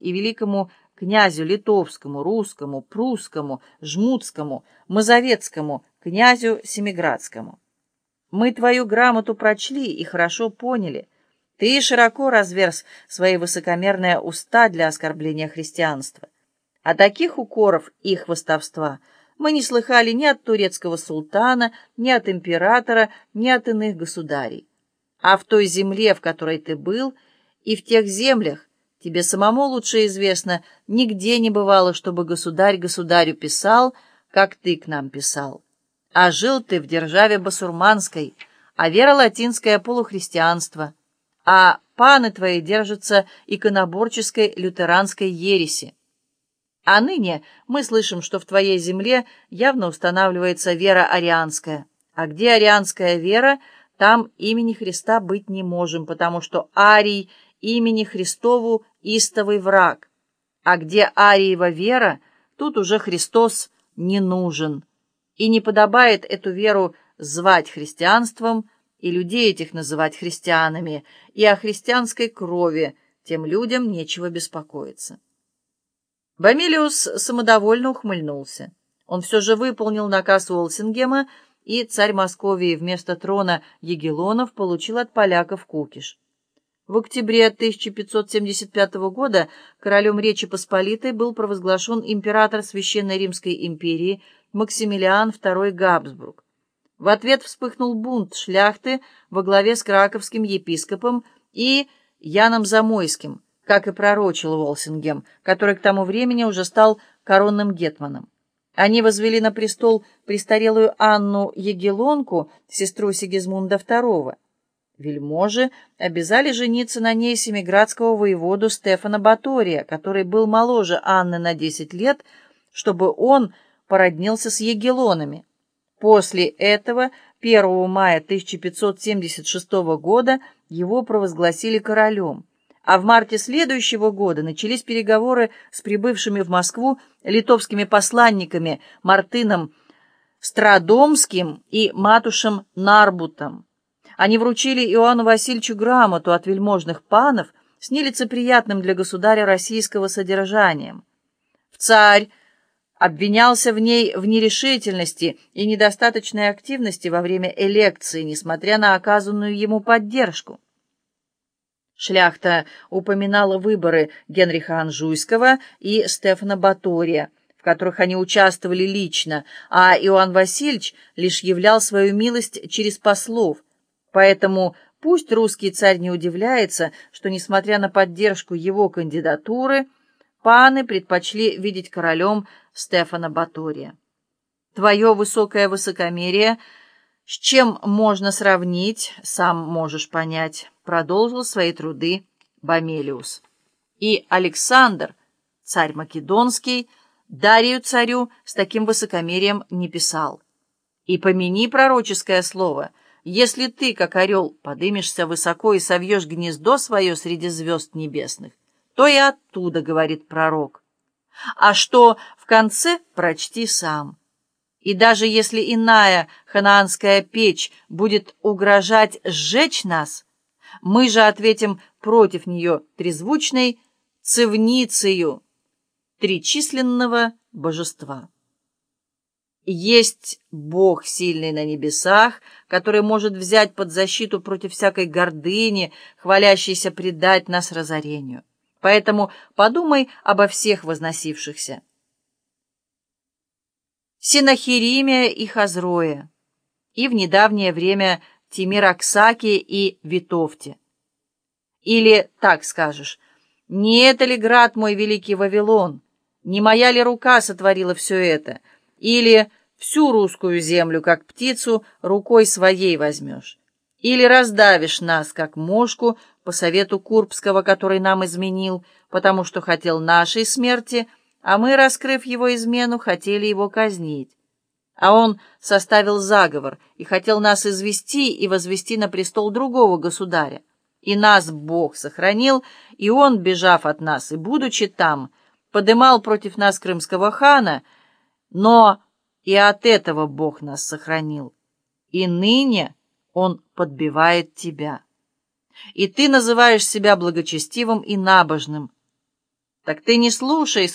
и великому князю литовскому, русскому, прусскому, жмутскому, мазовецкому, князю семиградскому. Мы твою грамоту прочли и хорошо поняли. Ты широко разверз свои высокомерные уста для оскорбления христианства. А таких укоров и хвостовства мы не слыхали ни от турецкого султана, ни от императора, ни от иных государей. А в той земле, в которой ты был, и в тех землях, тебе самому лучше известно, нигде не бывало, чтобы государь государю писал, как ты к нам писал. А жил ты в державе басурманской, а вера латинская — полухристианство, а паны твои держатся иконоборческой лютеранской ереси. А ныне мы слышим, что в твоей земле явно устанавливается вера арианская. А где арианская вера, там имени Христа быть не можем, потому что Арий имени Христову истовый враг. А где Ариева вера, тут уже Христос не нужен. И не подобает эту веру звать христианством, и людей этих называть христианами, и о христианской крови, тем людям нечего беспокоиться. Бамилиус самодовольно ухмыльнулся. Он все же выполнил наказ Уолсингема, и царь Московии вместо трона Егелонов получил от поляков кукиш. В октябре 1575 года королем Речи Посполитой был провозглашен император Священной Римской империи Максимилиан II Габсбург. В ответ вспыхнул бунт шляхты во главе с краковским епископом и Яном Замойским – как и пророчил Волсингем, который к тому времени уже стал коронным гетманом. Они возвели на престол престарелую Анну Егелонку, сестру Сигизмунда II. Вельможи обязали жениться на ней семиградского воеводу Стефана Батория, который был моложе Анны на 10 лет, чтобы он породнился с Егелонами. После этого 1 мая 1576 года его провозгласили королем а в марте следующего года начались переговоры с прибывшими в Москву литовскими посланниками Мартыном Страдомским и Матушем Нарбутом. Они вручили Иоанну Васильевичу грамоту от вельможных панов с нелицеприятным для государя российского содержанием. В царь обвинялся в ней в нерешительности и недостаточной активности во время элекции, несмотря на оказанную ему поддержку. Шляхта упоминала выборы Генриха Анжуйского и Стефана Батория, в которых они участвовали лично, а Иоанн Васильевич лишь являл свою милость через послов. Поэтому пусть русский царь не удивляется, что, несмотря на поддержку его кандидатуры, паны предпочли видеть королем Стефана Батория. Твое высокое высокомерие, с чем можно сравнить, сам можешь понять продолжил свои труды Бомелиус. И Александр, царь Македонский, Дарию царю с таким высокомерием не писал. И помяни пророческое слово, если ты, как орел, подымешься высоко и совьешь гнездо свое среди звезд небесных, то и оттуда, говорит пророк. А что в конце, прочти сам. И даже если иная ханаанская печь будет угрожать сжечь нас, мы же ответим против нее трезвучной цивницею тричисленного божества. Есть Бог сильный на небесах, который может взять под защиту против всякой гордыни, хвалящейся предать нас разорению. Поэтому подумай обо всех возносившихся. Синахириме и Хазроя, и в недавнее время Тимираксаке и Витовте. Или так скажешь, не это ли град мой великий Вавилон? Не моя ли рука сотворила все это? Или всю русскую землю, как птицу, рукой своей возьмешь? Или раздавишь нас, как мошку, по совету Курбского, который нам изменил, потому что хотел нашей смерти, а мы, раскрыв его измену, хотели его казнить? А он составил заговор и хотел нас извести и возвести на престол другого государя. И нас Бог сохранил, и он, бежав от нас и будучи там, подымал против нас крымского хана, но и от этого Бог нас сохранил. И ныне он подбивает тебя. И ты называешь себя благочестивым и набожным, Так ты не слушай